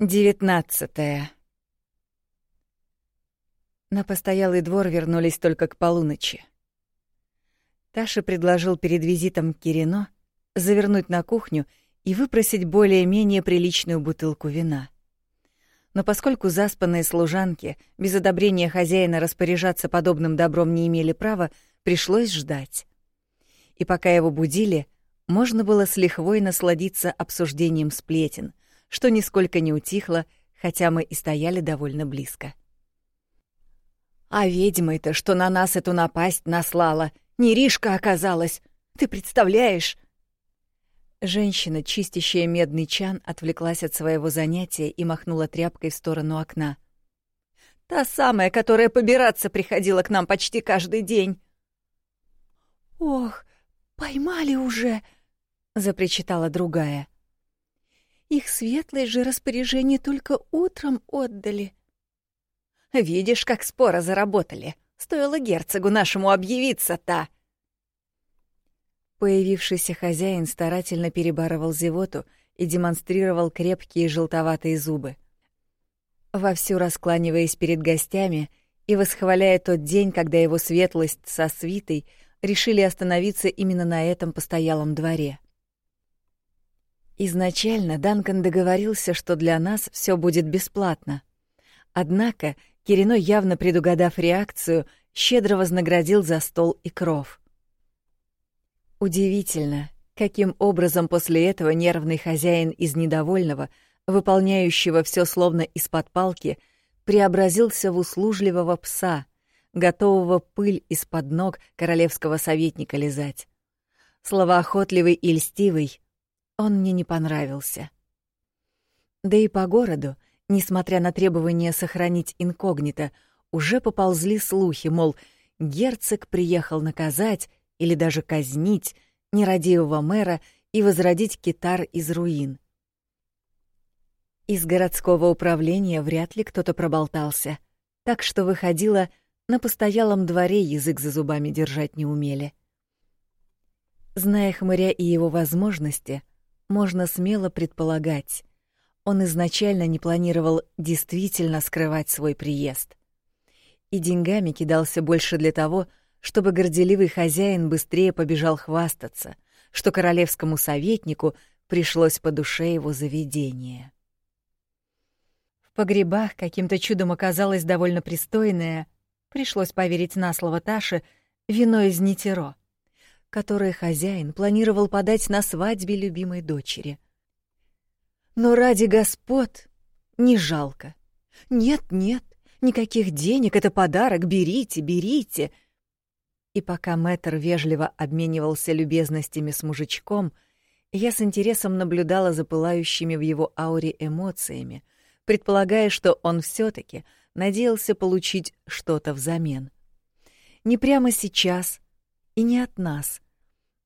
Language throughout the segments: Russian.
Девятнадцатое. На постоялый двор вернулись только к полуночи. Таша предложил перед визитом к Кирино завернуть на кухню и выпросить более-менее приличную бутылку вина. Но поскольку заспанные служанки без одобрения хозяина распоряжаться подобным добром не имели права, пришлось ждать. И пока его будили, можно было с лихвой насладиться обсуждением сплетен — что нисколько не утихло, хотя мы и стояли довольно близко. «А ведьмой-то, что на нас эту напасть наслала, не Ришка оказалась! Ты представляешь?» Женщина, чистящая медный чан, отвлеклась от своего занятия и махнула тряпкой в сторону окна. «Та самая, которая побираться приходила к нам почти каждый день!» «Ох, поймали уже!» — запричитала другая. Их светлое же распоряжение только утром отдали. Видишь, как споро заработали. Стоило герцогу нашему объявиться-то. Появившийся хозяин старательно перебарывал зевоту и демонстрировал крепкие желтоватые зубы. Вовсю раскланиваясь перед гостями и восхваляя тот день, когда его светлость со свитой решили остановиться именно на этом постоялом дворе — Изначально Данкан договорился, что для нас все будет бесплатно. Однако Кирино, явно предугадав реакцию, щедро вознаградил за стол и кров. Удивительно, каким образом после этого нервный хозяин из недовольного, выполняющего все словно из-под палки, преобразился в услужливого пса, готового пыль из-под ног королевского советника лизать. Словоохотливый и льстивый, он мне не понравился. Да и по городу, несмотря на требование сохранить инкогнито, уже поползли слухи, мол, герцог приехал наказать или даже казнить нерадивого мэра и возродить китар из руин. Из городского управления вряд ли кто-то проболтался, так что выходило, на постоялом дворе язык за зубами держать не умели. Зная хмыря и его возможности, можно смело предполагать, он изначально не планировал действительно скрывать свой приезд. И деньгами кидался больше для того, чтобы горделивый хозяин быстрее побежал хвастаться, что королевскому советнику пришлось по душе его заведение. В погребах каким-то чудом оказалось довольно пристойное, пришлось поверить на слово Таши, вино из Нитеро которое хозяин планировал подать на свадьбе любимой дочери. Но ради господ не жалко. Нет, нет, никаких денег, это подарок, берите, берите. И пока мэтр вежливо обменивался любезностями с мужичком, я с интересом наблюдала за пылающими в его ауре эмоциями, предполагая, что он все таки надеялся получить что-то взамен. Не прямо сейчас, и не от нас.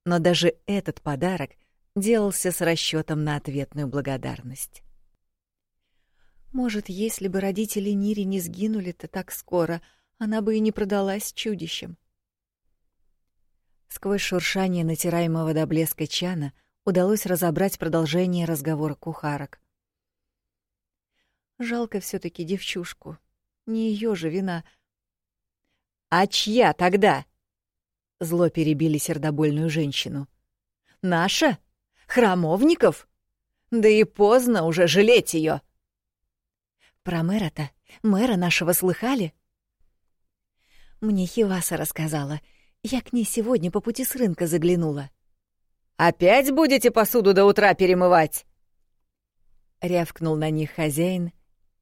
Но даже этот подарок делался с расчетом на ответную благодарность. Может, если бы родители Нири не сгинули-то так скоро, она бы и не продалась чудищем. Сквозь шуршание натираемого до блеска чана удалось разобрать продолжение разговора кухарок. Жалко все таки девчушку. Не ее же вина. «А чья тогда?» Зло перебили сердобольную женщину. «Наша? Храмовников? Да и поздно уже жалеть ее. «Про мэра-то? Мэра нашего слыхали?» Мне Хиваса рассказала. Я к ней сегодня по пути с рынка заглянула. «Опять будете посуду до утра перемывать?» Рявкнул на них хозяин,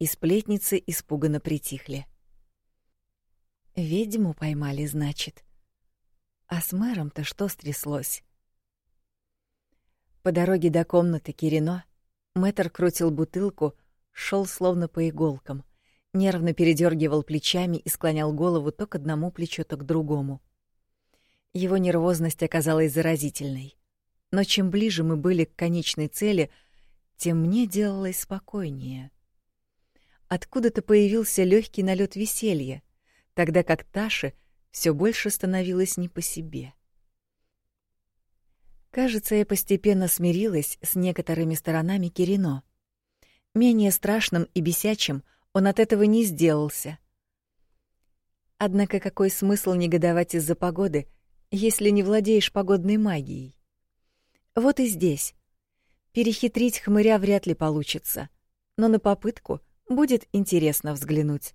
и сплетницы испуганно притихли. «Ведьму поймали, значит», а с мэром-то что стряслось? По дороге до комнаты Кирино мэтр крутил бутылку, шел словно по иголкам, нервно передергивал плечами и склонял голову то к одному плечу, то к другому. Его нервозность оказалась заразительной. Но чем ближе мы были к конечной цели, тем мне делалось спокойнее. Откуда-то появился легкий налет веселья, тогда как Таше все больше становилось не по себе. Кажется, я постепенно смирилась с некоторыми сторонами Кирино. менее страшным и бесячим он от этого не сделался. Однако какой смысл негодовать из-за погоды, если не владеешь погодной магией? Вот и здесь. Перехитрить хмыря вряд ли получится, но на попытку будет интересно взглянуть.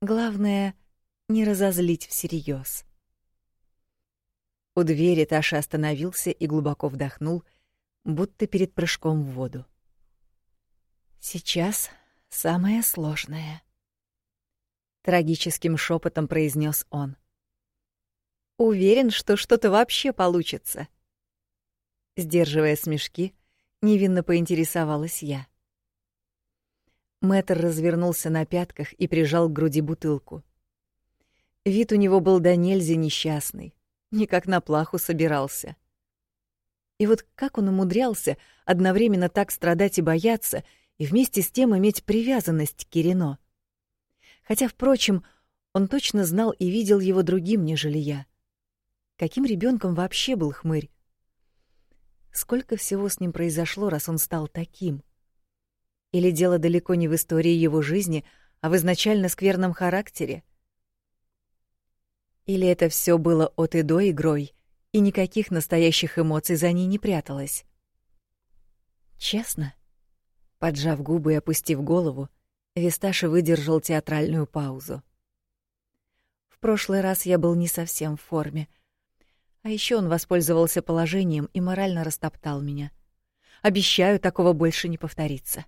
Главное — не разозлить всерьез. У двери Таша остановился и глубоко вдохнул, будто перед прыжком в воду. Сейчас самое сложное. Трагическим шепотом произнес он. Уверен, что что-то вообще получится. Сдерживая смешки, невинно поинтересовалась я. Мэтр развернулся на пятках и прижал к груди бутылку. Вид у него был до нельзя несчастный, никак на плаху собирался. И вот как он умудрялся одновременно так страдать и бояться, и вместе с тем иметь привязанность к Кирино. Хотя, впрочем, он точно знал и видел его другим, нежели я. Каким ребенком вообще был хмырь? Сколько всего с ним произошло, раз он стал таким? Или дело далеко не в истории его жизни, а в изначально скверном характере? Или это все было от и до игрой, и никаких настоящих эмоций за ней не пряталось? Честно? Поджав губы и опустив голову, Висташи выдержал театральную паузу. В прошлый раз я был не совсем в форме. А еще он воспользовался положением и морально растоптал меня. Обещаю, такого больше не повторится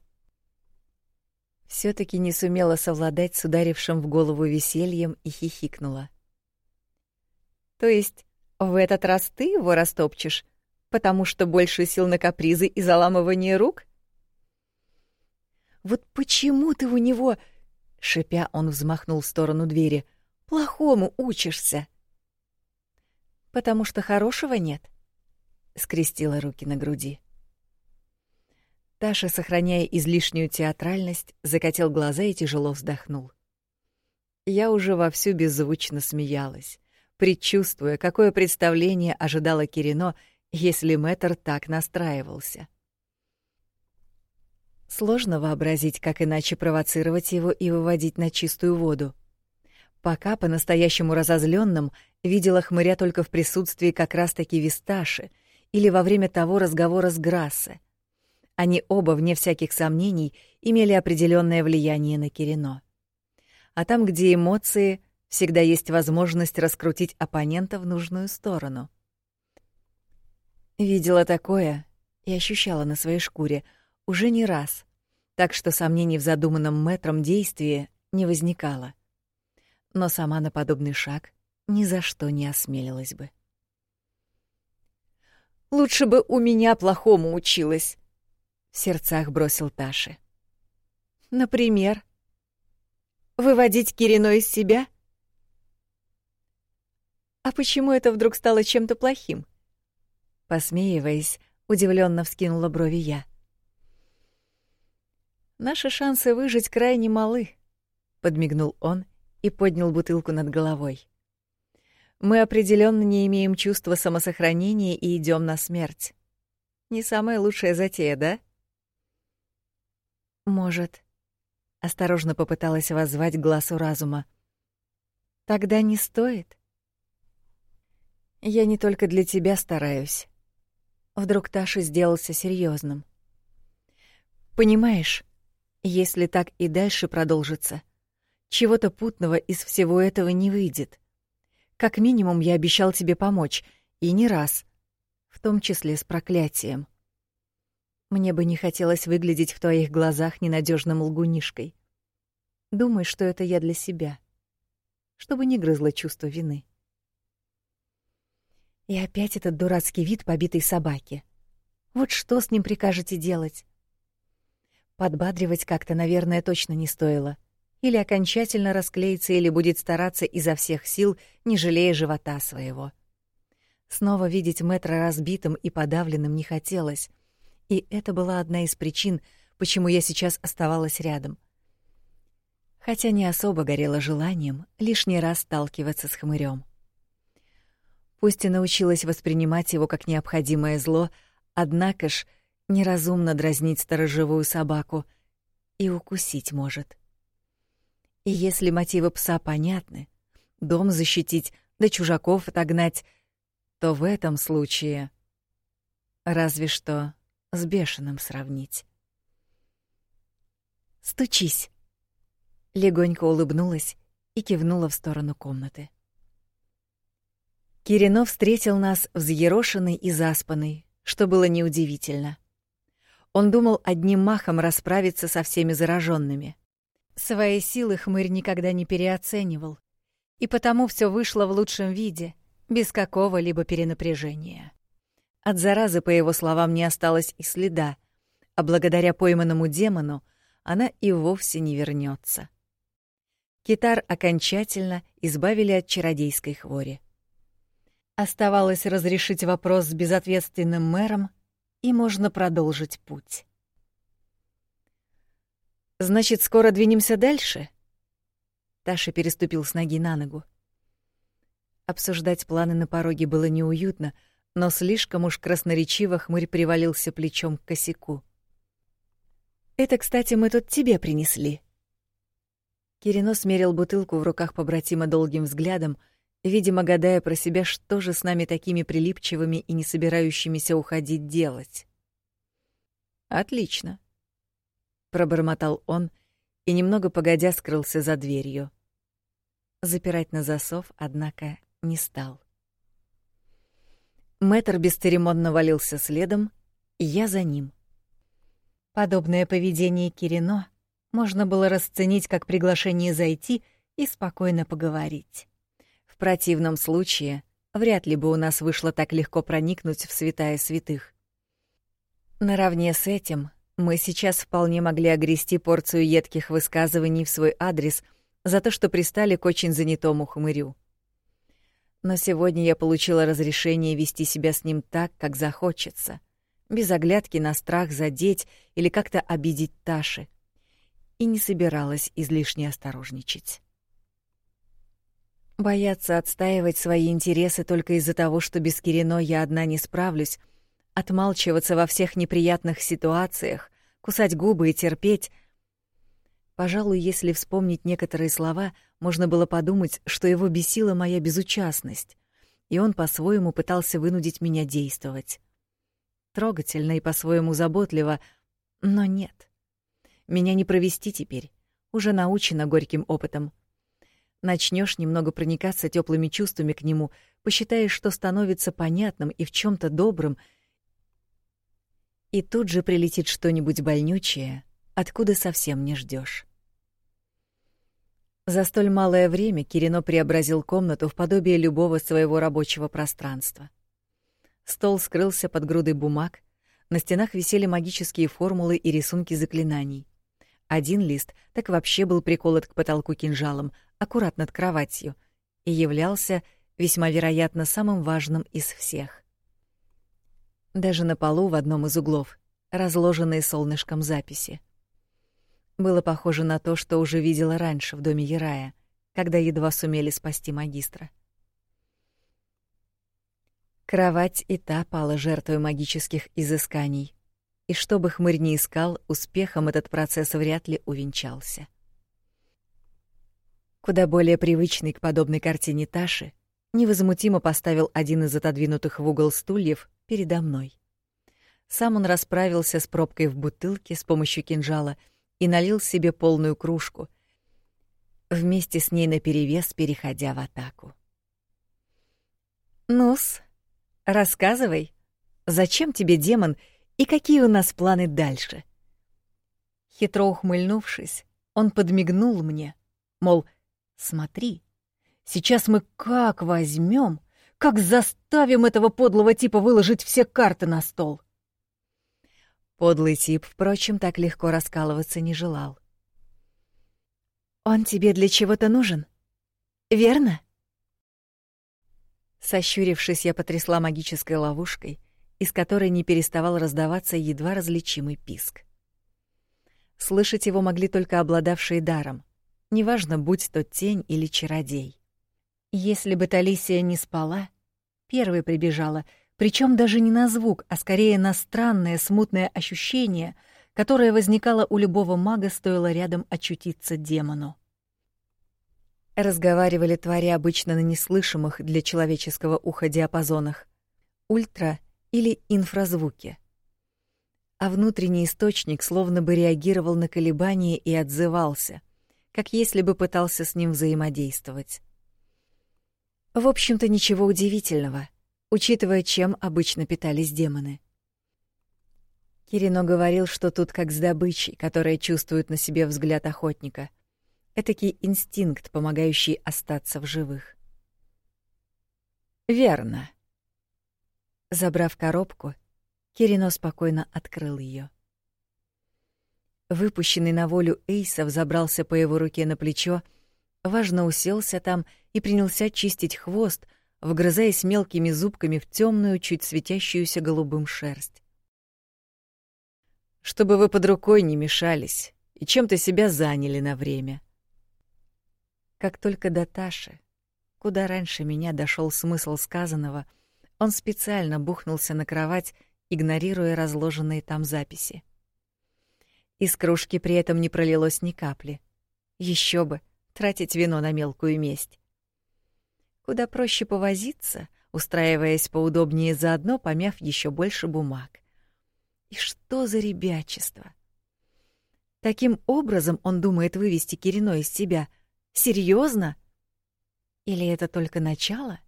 все таки не сумела совладать с ударившим в голову весельем и хихикнула. То есть в этот раз ты его растопчешь, потому что больше сил на капризы и заламывание рук? Вот почему ты у него, шипя, он взмахнул в сторону двери, плохому учишься? Потому что хорошего нет, скрестила руки на груди. Таша, сохраняя излишнюю театральность, закатил глаза и тяжело вздохнул. Я уже вовсю беззвучно смеялась, предчувствуя, какое представление ожидало Кирино, если Мэтр так настраивался. Сложно вообразить, как иначе провоцировать его и выводить на чистую воду. Пока по-настоящему разозленным видела хмыря только в присутствии как раз-таки Висташи или во время того разговора с Грассе — они оба, вне всяких сомнений, имели определенное влияние на Кирино. А там, где эмоции, всегда есть возможность раскрутить оппонента в нужную сторону. Видела такое и ощущала на своей шкуре уже не раз, так что сомнений в задуманном мэтром действии не возникало. Но сама на подобный шаг ни за что не осмелилась бы. «Лучше бы у меня плохому училась», в сердцах бросил Таши. Например, выводить Кирино из себя? А почему это вдруг стало чем-то плохим? Посмеиваясь, удивленно вскинула брови я. Наши шансы выжить крайне малы, подмигнул он и поднял бутылку над головой. Мы определенно не имеем чувства самосохранения и идем на смерть. Не самая лучшая затея, да? Может, осторожно попыталась воззвать глазу разума. Тогда не стоит. Я не только для тебя стараюсь. Вдруг Таша сделался серьезным. Понимаешь, если так и дальше продолжится, чего-то путного из всего этого не выйдет. Как минимум я обещал тебе помочь, и не раз, в том числе с проклятием. Мне бы не хотелось выглядеть в твоих глазах ненадежным лгунишкой. Думай, что это я для себя, чтобы не грызло чувство вины. И опять этот дурацкий вид побитой собаки. Вот что с ним прикажете делать? Подбадривать как-то, наверное, точно не стоило. Или окончательно расклеится, или будет стараться изо всех сил, не жалея живота своего. Снова видеть Мэтра разбитым и подавленным не хотелось, и это была одна из причин, почему я сейчас оставалась рядом. Хотя не особо горела желанием лишний раз сталкиваться с хмырем. Пусть и научилась воспринимать его как необходимое зло, однако ж неразумно дразнить сторожевую собаку, и укусить может. И если мотивы пса понятны, дом защитить, да чужаков отогнать, то в этом случае разве что с бешеным сравнить. «Стучись!» Легонько улыбнулась и кивнула в сторону комнаты. Кирино встретил нас взъерошенный и заспанный, что было неудивительно. Он думал одним махом расправиться со всеми зараженными. Свои силы хмырь никогда не переоценивал, и потому все вышло в лучшем виде, без какого-либо перенапряжения. От заразы, по его словам, не осталось и следа, а благодаря пойманному демону она и вовсе не вернется. Китар окончательно избавили от чародейской хвори. Оставалось разрешить вопрос с безответственным мэром, и можно продолжить путь. «Значит, скоро двинемся дальше?» Таша переступил с ноги на ногу. Обсуждать планы на пороге было неуютно, но слишком уж красноречиво хмырь привалился плечом к косяку. «Это, кстати, мы тут тебе принесли». Кирино смерил бутылку в руках побратима долгим взглядом, видимо, гадая про себя, что же с нами такими прилипчивыми и не собирающимися уходить делать. «Отлично», — пробормотал он и немного погодя скрылся за дверью. Запирать на засов, однако, не стал. Мэтр бесцеремонно валился следом, и я за ним. Подобное поведение Кирино можно было расценить как приглашение зайти и спокойно поговорить. Противном случае вряд ли бы у нас вышло так легко проникнуть в святая святых. Наравне с этим мы сейчас вполне могли огрести порцию едких высказываний в свой адрес за то, что пристали к очень занятому хмырю. Но сегодня я получила разрешение вести себя с ним так, как захочется, без оглядки на страх задеть или как-то обидеть Таши, и не собиралась излишне осторожничать. Бояться отстаивать свои интересы только из-за того, что без Кирино я одна не справлюсь, отмалчиваться во всех неприятных ситуациях, кусать губы и терпеть — Пожалуй, если вспомнить некоторые слова, можно было подумать, что его бесила моя безучастность, и он по-своему пытался вынудить меня действовать. Трогательно и по-своему заботливо, но нет. Меня не провести теперь, уже научена горьким опытом. Начнешь немного проникаться теплыми чувствами к нему, посчитаешь, что становится понятным и в чем то добрым, и тут же прилетит что-нибудь больнючее, откуда совсем не ждешь. За столь малое время Кирино преобразил комнату в подобие любого своего рабочего пространства. Стол скрылся под грудой бумаг, на стенах висели магические формулы и рисунки заклинаний. Один лист так вообще был приколот к потолку кинжалом, аккурат над кроватью, и являлся весьма вероятно самым важным из всех. Даже на полу в одном из углов разложенные солнышком записи. Было похоже на то, что уже видела раньше в доме Ярая, когда едва сумели спасти магистра. Кровать и та пала жертвой магических изысканий, и что бы хмырь ни искал, успехом этот процесс вряд ли увенчался. Куда более привычный к подобной картине Таши, невозмутимо поставил один из отодвинутых в угол стульев передо мной. Сам он расправился с пробкой в бутылке с помощью кинжала — и налил себе полную кружку, вместе с ней наперевес переходя в атаку. «Ну-с, рассказывай, зачем тебе демон и какие у нас планы дальше?» Хитро ухмыльнувшись, он подмигнул мне, мол, смотри, сейчас мы как возьмем, как заставим этого подлого типа выложить все карты на стол. Подлый тип, впрочем, так легко раскалываться не желал. «Он тебе для чего-то нужен? Верно?» Сощурившись, я потрясла магической ловушкой, из которой не переставал раздаваться едва различимый писк. Слышать его могли только обладавшие даром, неважно, будь то тень или чародей. Если бы Талисия не спала, первой прибежала — причем даже не на звук, а скорее на странное смутное ощущение, которое возникало у любого мага, стоило рядом очутиться демону. Разговаривали твари обычно на неслышимых для человеческого уха диапазонах — ультра- или инфразвуки. А внутренний источник словно бы реагировал на колебания и отзывался, как если бы пытался с ним взаимодействовать. В общем-то, ничего удивительного, учитывая, чем обычно питались демоны. Кирино говорил, что тут как с добычей, которая чувствует на себе взгляд охотника — этакий инстинкт, помогающий остаться в живых. Верно. Забрав коробку, Кирино спокойно открыл ее. Выпущенный на волю Эйсов забрался по его руке на плечо, важно уселся там и принялся чистить хвост, вгрызаясь мелкими зубками в темную, чуть светящуюся голубым шерсть. Чтобы вы под рукой не мешались и чем-то себя заняли на время. Как только до Таши, куда раньше меня дошел смысл сказанного, он специально бухнулся на кровать, игнорируя разложенные там записи. Из кружки при этом не пролилось ни капли. Еще бы, тратить вино на мелкую месть. Куда проще повозиться, устраиваясь поудобнее заодно, помяв еще больше бумаг. И что за ребячество? Таким образом он думает вывести Кирино из себя — Серьезно? Или это только начало?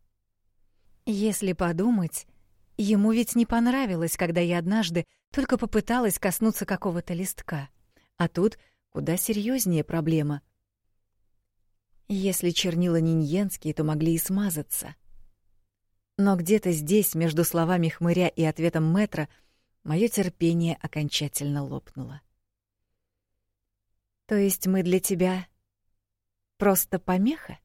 Если подумать, ему ведь не понравилось, когда я однажды только попыталась коснуться какого-то листка. А тут куда серьезнее проблема. Если чернила ниньенские, то могли и смазаться. Но где-то здесь, между словами хмыря и ответом метра, мое терпение окончательно лопнуло. То есть мы для тебя Просто помеха?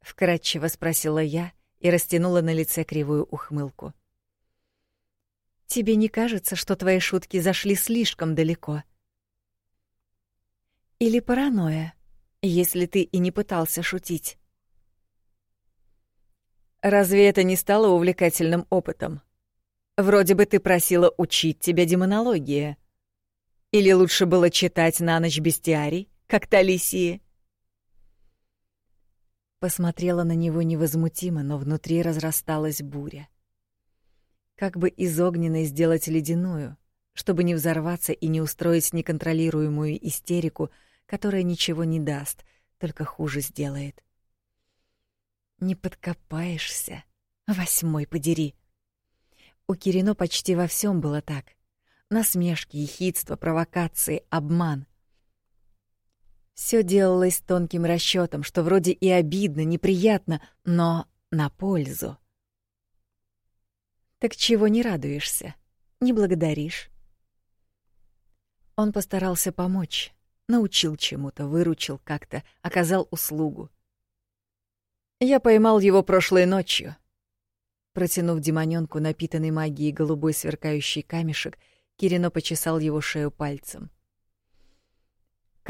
Вкратчиво спросила я и растянула на лице кривую ухмылку. Тебе не кажется, что твои шутки зашли слишком далеко? Или паранойя, если ты и не пытался шутить? Разве это не стало увлекательным опытом? Вроде бы ты просила учить тебя демонологии. Или лучше было читать на ночь бестиарий, как Талисии? Посмотрела на него невозмутимо, но внутри разрасталась буря. Как бы из огненной сделать ледяную, чтобы не взорваться и не устроить неконтролируемую истерику, которая ничего не даст, только хуже сделает. Не подкопаешься, восьмой подери. У Кирино почти во всем было так. Насмешки, ехидство, провокации, обман. Все делалось тонким расчетом, что вроде и обидно, неприятно, но на пользу. Так чего не радуешься? Не благодаришь? Он постарался помочь, научил чему-то, выручил как-то, оказал услугу. Я поймал его прошлой ночью. Протянув демонёнку напитанный магией голубой сверкающий камешек, Кирино почесал его шею пальцем.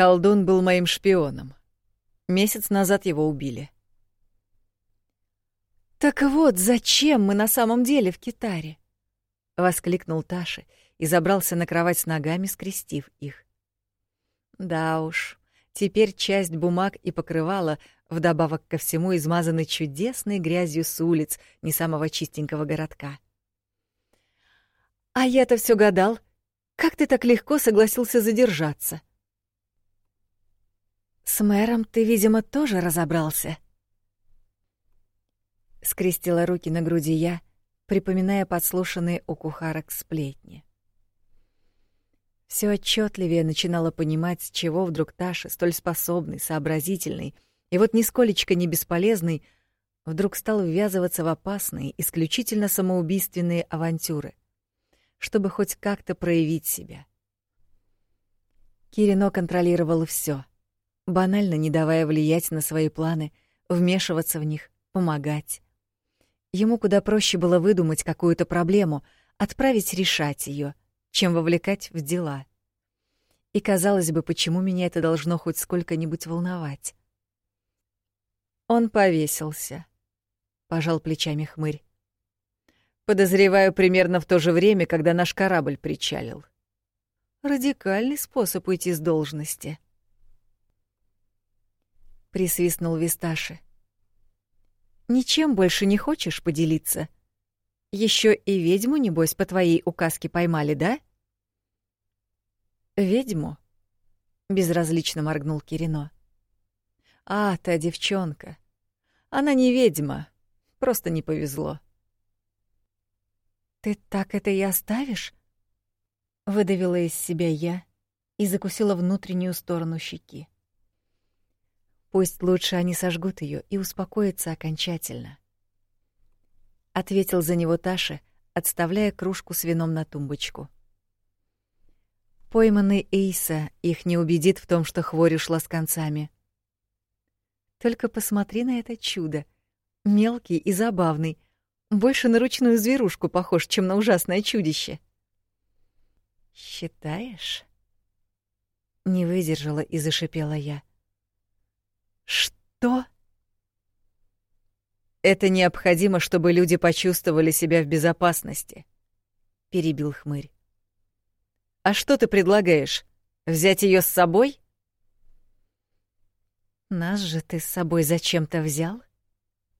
Колдун был моим шпионом. Месяц назад его убили. Так вот, зачем мы на самом деле в Китаре? воскликнул Таша и забрался на кровать с ногами, скрестив их. Да уж, теперь часть бумаг и покрывала, вдобавок ко всему, измазаны чудесной грязью с улиц не самого чистенького городка. А я-то все гадал, как ты так легко согласился задержаться? С мэром ты, видимо, тоже разобрался. Скрестила руки на груди я, припоминая подслушанные у кухарок сплетни. Все отчетливее начинала понимать, с чего вдруг Таша, столь способный, сообразительный и вот нисколечко не бесполезный, вдруг стал ввязываться в опасные, исключительно самоубийственные авантюры, чтобы хоть как-то проявить себя. Кирино контролировал все, банально не давая влиять на свои планы, вмешиваться в них, помогать. Ему куда проще было выдумать какую-то проблему, отправить решать ее, чем вовлекать в дела. И казалось бы, почему меня это должно хоть сколько-нибудь волновать? Он повесился, пожал плечами хмырь. Подозреваю примерно в то же время, когда наш корабль причалил. Радикальный способ уйти с должности. Присвистнул Висташи. Ничем больше не хочешь поделиться? Еще и ведьму, небось, по твоей указке поймали, да? Ведьму? Безразлично моргнул Кирино. А, та девчонка. Она не ведьма, просто не повезло. Ты так это и оставишь? Выдавила из себя я и закусила внутреннюю сторону щеки. Пусть лучше они сожгут ее и успокоятся окончательно. Ответил за него Таша, отставляя кружку с вином на тумбочку. Пойманный Эйса их не убедит в том, что хворь ушла с концами. Только посмотри на это чудо. Мелкий и забавный. Больше на ручную зверушку похож, чем на ужасное чудище. Считаешь? Не выдержала и зашипела я. Что? Это необходимо, чтобы люди почувствовали себя в безопасности, перебил хмырь. А что ты предлагаешь? Взять ее с собой? Нас же ты с собой зачем-то взял?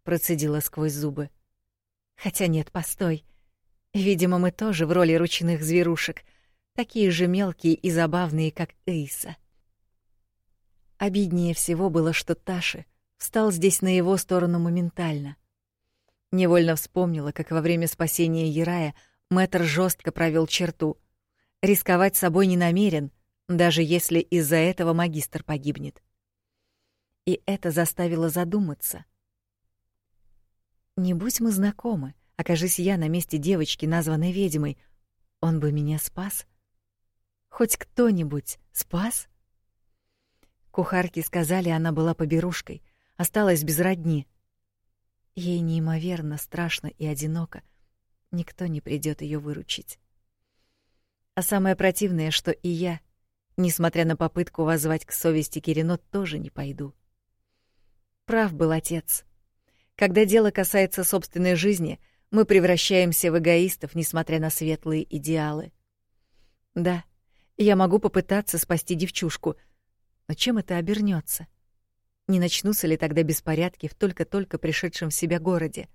процедила сквозь зубы. Хотя нет, постой. Видимо, мы тоже в роли ручных зверушек — такие же мелкие и забавные, как Эйса. Обиднее всего было, что Таши встал здесь на его сторону моментально. Невольно вспомнила, как во время спасения Ярая Мэтр жестко провел черту. Рисковать собой не намерен, даже если из-за этого магистр погибнет. И это заставило задуматься. Не будь мы знакомы, окажись я на месте девочки, названной ведьмой, он бы меня спас. Хоть кто-нибудь спас? Кухарки сказали, она была поберушкой, осталась без родни. Ей неимоверно страшно и одиноко. Никто не придет ее выручить. А самое противное, что и я, несмотря на попытку воззвать к совести Кирино, тоже не пойду. Прав был отец. Когда дело касается собственной жизни, мы превращаемся в эгоистов, несмотря на светлые идеалы. Да, я могу попытаться спасти девчушку, но чем это обернется? Не начнутся ли тогда беспорядки в только-только пришедшем в себя городе?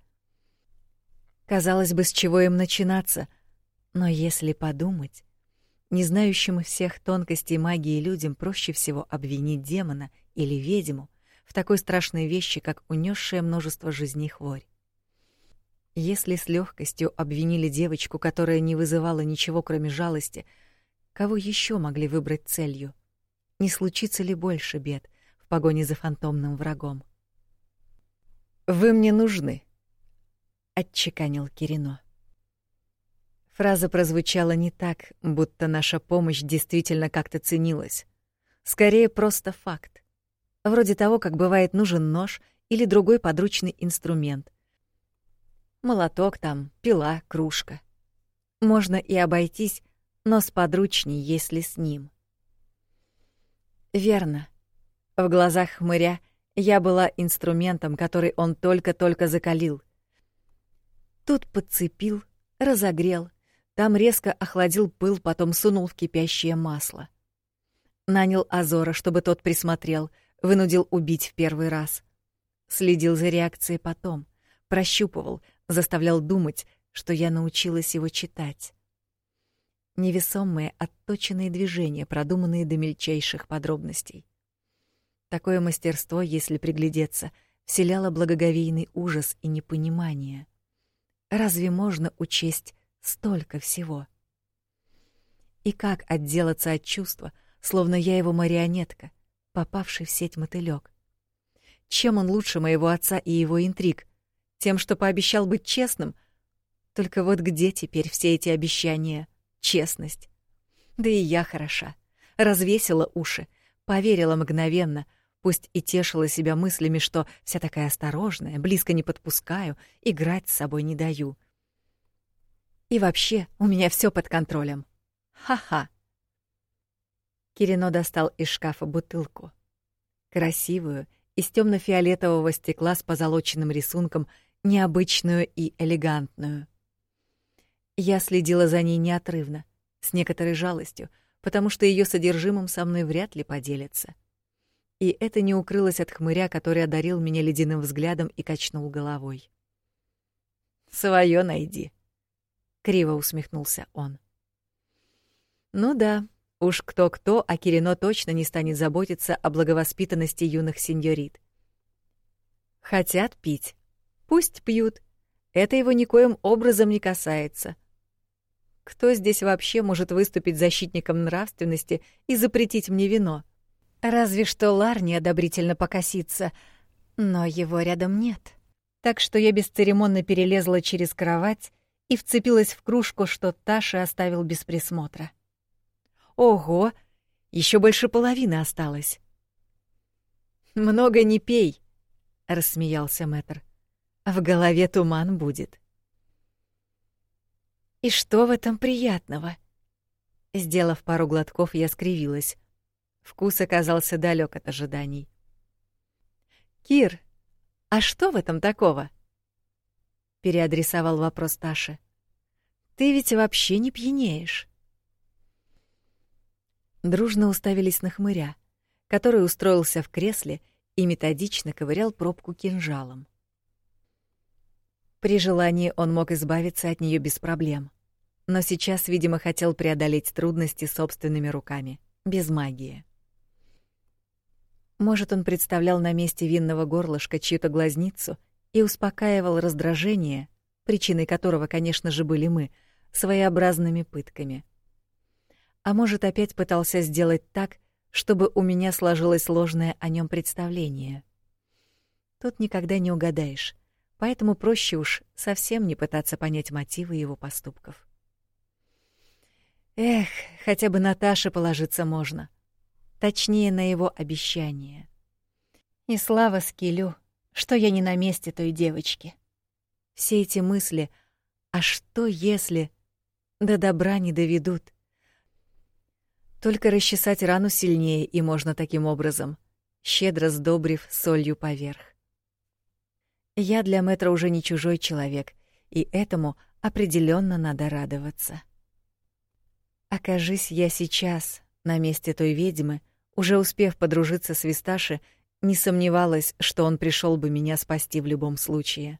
Казалось бы, с чего им начинаться, но если подумать, не знающим всех тонкостей магии людям проще всего обвинить демона или ведьму в такой страшной вещи, как унесшее множество жизней хворь. Если с легкостью обвинили девочку, которая не вызывала ничего, кроме жалости, Кого еще могли выбрать целью? Не случится ли больше бед в погоне за фантомным врагом? Вы мне нужны, отчеканил Кирино. Фраза прозвучала не так, будто наша помощь действительно как-то ценилась. Скорее просто факт. Вроде того, как бывает нужен нож или другой подручный инструмент. Молоток там, пила, кружка. Можно и обойтись но сподручней, если с ним. Верно. В глазах хмыря я была инструментом, который он только-только закалил. Тут подцепил, разогрел, там резко охладил пыл, потом сунул в кипящее масло. Нанял Азора, чтобы тот присмотрел, вынудил убить в первый раз. Следил за реакцией потом, прощупывал, заставлял думать, что я научилась его читать невесомые, отточенные движения, продуманные до мельчайших подробностей. Такое мастерство, если приглядеться, вселяло благоговейный ужас и непонимание. Разве можно учесть столько всего? И как отделаться от чувства, словно я его марионетка, попавший в сеть мотылёк? Чем он лучше моего отца и его интриг? Тем, что пообещал быть честным? Только вот где теперь все эти обещания — честность. Да и я хороша. Развесила уши, поверила мгновенно, пусть и тешила себя мыслями, что вся такая осторожная, близко не подпускаю, играть с собой не даю. И вообще, у меня все под контролем. Ха-ха. Кирино достал из шкафа бутылку. Красивую, из темно фиолетового стекла с позолоченным рисунком, необычную и элегантную. Я следила за ней неотрывно, с некоторой жалостью, потому что ее содержимым со мной вряд ли поделится. И это не укрылось от хмыря, который одарил меня ледяным взглядом и качнул головой. «Своё найди», — криво усмехнулся он. «Ну да, уж кто-кто, а Кирино точно не станет заботиться о благовоспитанности юных сеньорит. Хотят пить. Пусть пьют. Это его никоим образом не касается. Кто здесь вообще может выступить защитником нравственности и запретить мне вино?» Разве что Лар неодобрительно покосится, но его рядом нет. Так что я бесцеремонно перелезла через кровать и вцепилась в кружку, что Таша оставил без присмотра. Ого, еще больше половины осталось. Много не пей, рассмеялся Мэтр. В голове туман будет. И что в этом приятного? Сделав пару глотков, я скривилась. Вкус оказался далек от ожиданий. «Кир, а что в этом такого?» Переадресовал вопрос Таше. «Ты ведь вообще не пьянеешь». Дружно уставились на хмыря, который устроился в кресле и методично ковырял пробку кинжалом. При желании он мог избавиться от нее без проблем, но сейчас, видимо, хотел преодолеть трудности собственными руками, без магии. Может, он представлял на месте винного горлышка чью-то глазницу и успокаивал раздражение, причиной которого, конечно же, были мы, своеобразными пытками. А может, опять пытался сделать так, чтобы у меня сложилось ложное о нем представление. Тут никогда не угадаешь, поэтому проще уж совсем не пытаться понять мотивы его поступков. Эх, хотя бы Наташе положиться можно точнее на его обещание. И слава Скилю, что я не на месте той девочки. Все эти мысли «а что если...» до добра не доведут. Только расчесать рану сильнее и можно таким образом, щедро сдобрив солью поверх. Я для Мэтра уже не чужой человек, и этому определенно надо радоваться. Окажись я сейчас на месте той ведьмы, уже успев подружиться с Висташи, не сомневалась, что он пришел бы меня спасти в любом случае.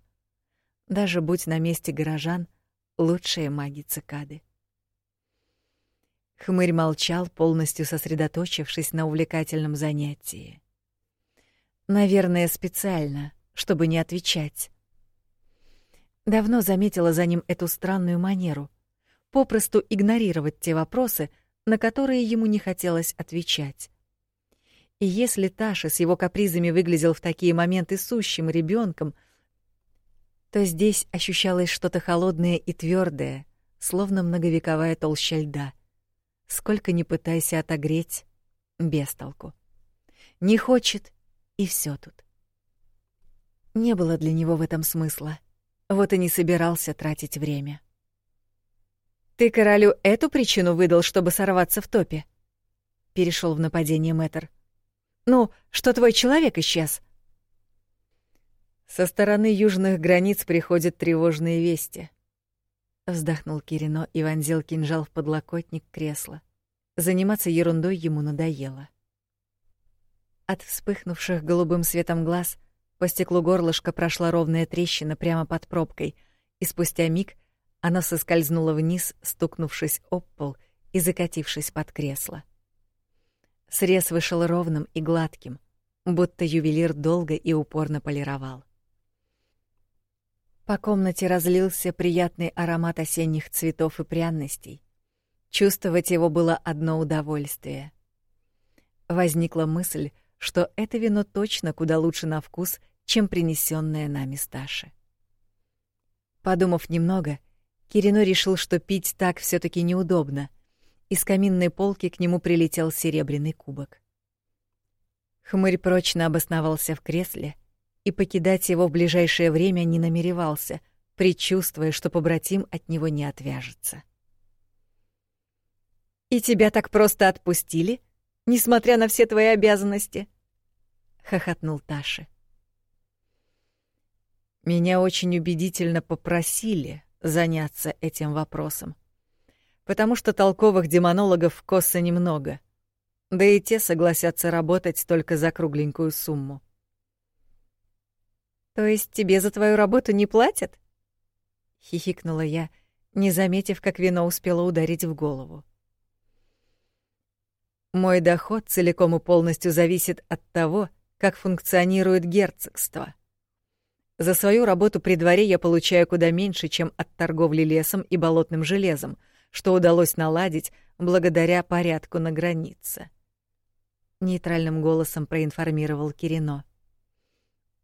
Даже будь на месте горожан, лучшие маги цикады. Хмырь молчал, полностью сосредоточившись на увлекательном занятии. Наверное, специально, чтобы не отвечать. Давно заметила за ним эту странную манеру — попросту игнорировать те вопросы, на которые ему не хотелось отвечать. И если Таша с его капризами выглядел в такие моменты сущим ребенком, то здесь ощущалось что-то холодное и твердое, словно многовековая толща льда. Сколько ни пытайся отогреть, без толку. Не хочет, и все тут. Не было для него в этом смысла. Вот и не собирался тратить время. Ты королю эту причину выдал, чтобы сорваться в топе? Перешел в нападение Мэтр. Ну, что твой человек исчез. Со стороны южных границ приходят тревожные вести. Вздохнул Кирино и вонзил кинжал в подлокотник кресла. Заниматься ерундой ему надоело. От вспыхнувших голубым светом глаз по стеклу горлышка прошла ровная трещина прямо под пробкой, и спустя миг оно соскользнуло вниз, стукнувшись об пол и закатившись под кресло. Срез вышел ровным и гладким, будто ювелир долго и упорно полировал. По комнате разлился приятный аромат осенних цветов и пряностей. Чувствовать его было одно удовольствие. Возникла мысль, что это вино точно куда лучше на вкус, чем принесенное нами Сташи. Подумав немного, Кирино решил, что пить так все таки неудобно, из каминной полки к нему прилетел серебряный кубок. Хмырь прочно обосновался в кресле и покидать его в ближайшее время не намеревался, предчувствуя, что побратим от него не отвяжется. «И тебя так просто отпустили, несмотря на все твои обязанности?» — хохотнул Таша. «Меня очень убедительно попросили заняться этим вопросом», потому что толковых демонологов в Коссе немного. Да и те согласятся работать только за кругленькую сумму. «То есть тебе за твою работу не платят?» — хихикнула я, не заметив, как вино успело ударить в голову. «Мой доход целиком и полностью зависит от того, как функционирует герцогство. За свою работу при дворе я получаю куда меньше, чем от торговли лесом и болотным железом, что удалось наладить благодаря порядку на границе. Нейтральным голосом проинформировал Кирино.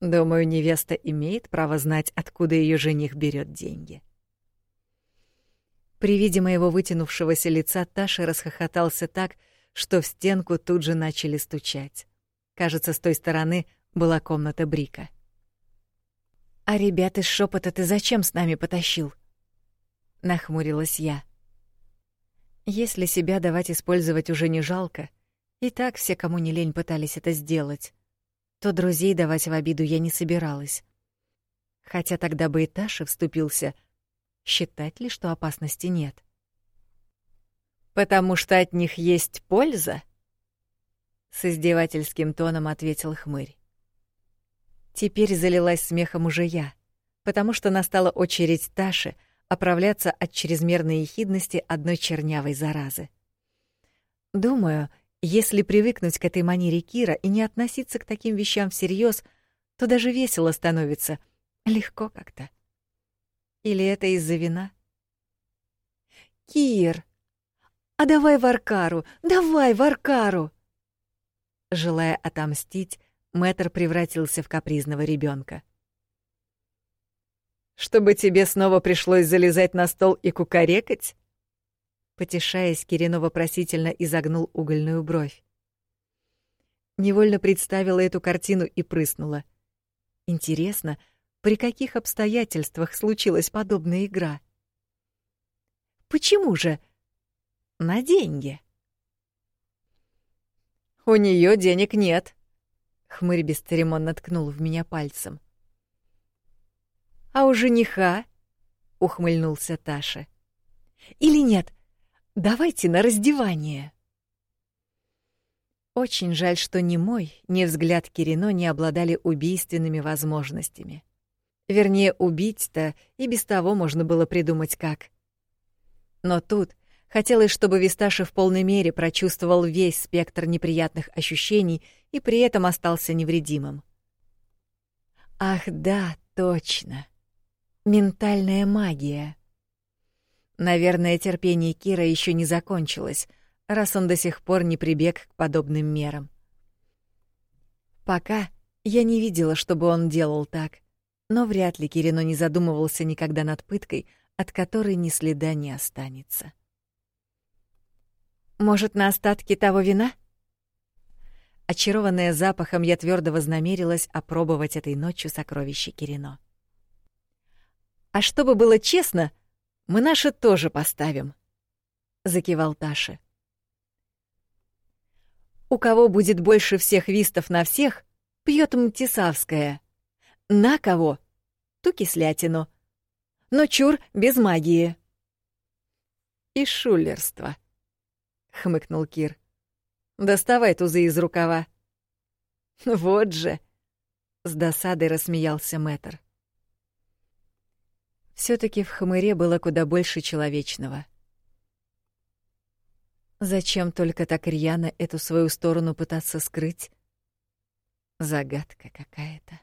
Думаю, невеста имеет право знать, откуда ее жених берет деньги. При виде моего вытянувшегося лица Таша расхохотался так, что в стенку тут же начали стучать. Кажется, с той стороны была комната Брика. «А ребят из шепота ты зачем с нами потащил?» — нахмурилась я. Если себя давать использовать уже не жалко, и так все, кому не лень, пытались это сделать, то друзей давать в обиду я не собиралась. Хотя тогда бы и Таша вступился, считать ли, что опасности нет. «Потому что от них есть польза?» С издевательским тоном ответил хмырь. Теперь залилась смехом уже я, потому что настала очередь Таши оправляться от чрезмерной ехидности одной чернявой заразы. Думаю, если привыкнуть к этой манере Кира и не относиться к таким вещам всерьез, то даже весело становится, легко как-то. Или это из-за вина? Кир, а давай в Аркару, давай в Аркару! Желая отомстить, Мэтр превратился в капризного ребенка. «Чтобы тебе снова пришлось залезать на стол и кукарекать?» Потешаясь, Кирино вопросительно изогнул угольную бровь. Невольно представила эту картину и прыснула. Интересно, при каких обстоятельствах случилась подобная игра? Почему же? На деньги. У нее денег нет. Хмырь бесцеремонно ткнул в меня пальцем. А у жениха? ухмыльнулся Таша. Или нет? Давайте на раздевание. Очень жаль, что ни мой, ни взгляд Кирино не обладали убийственными возможностями. Вернее, убить-то и без того можно было придумать как. Но тут Хотелось, чтобы Висташа в полной мере прочувствовал весь спектр неприятных ощущений и при этом остался невредимым. Ах, да, точно. Ментальная магия. Наверное, терпение Кира еще не закончилось, раз он до сих пор не прибег к подобным мерам. Пока я не видела, чтобы он делал так, но вряд ли Кирино не задумывался никогда над пыткой, от которой ни следа не останется. Может, на остатки того вина? Очарованная запахом, я твердо вознамерилась опробовать этой ночью сокровище Кирино. А чтобы было честно, мы наше тоже поставим, закивал Таша. У кого будет больше всех вистов на всех, пьет Мтисавская. На кого? Ту кислятину. Но чур без магии. И шулерство. — хмыкнул Кир. «Доставай тузы из рукава». «Вот же!» — с досадой рассмеялся Мэтр. все таки в хмыре было куда больше человечного. Зачем только так рьяно эту свою сторону пытаться скрыть? Загадка какая-то.